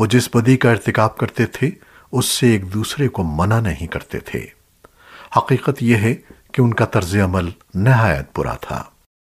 وہ جس بدی کا ارتکاب کرتے تھے، اس سے ایک دوسرے کو منع نہیں کرتے تھے۔ حقیقت یہ ہے کہ ان کا طرز عمل نہایت برا تھا۔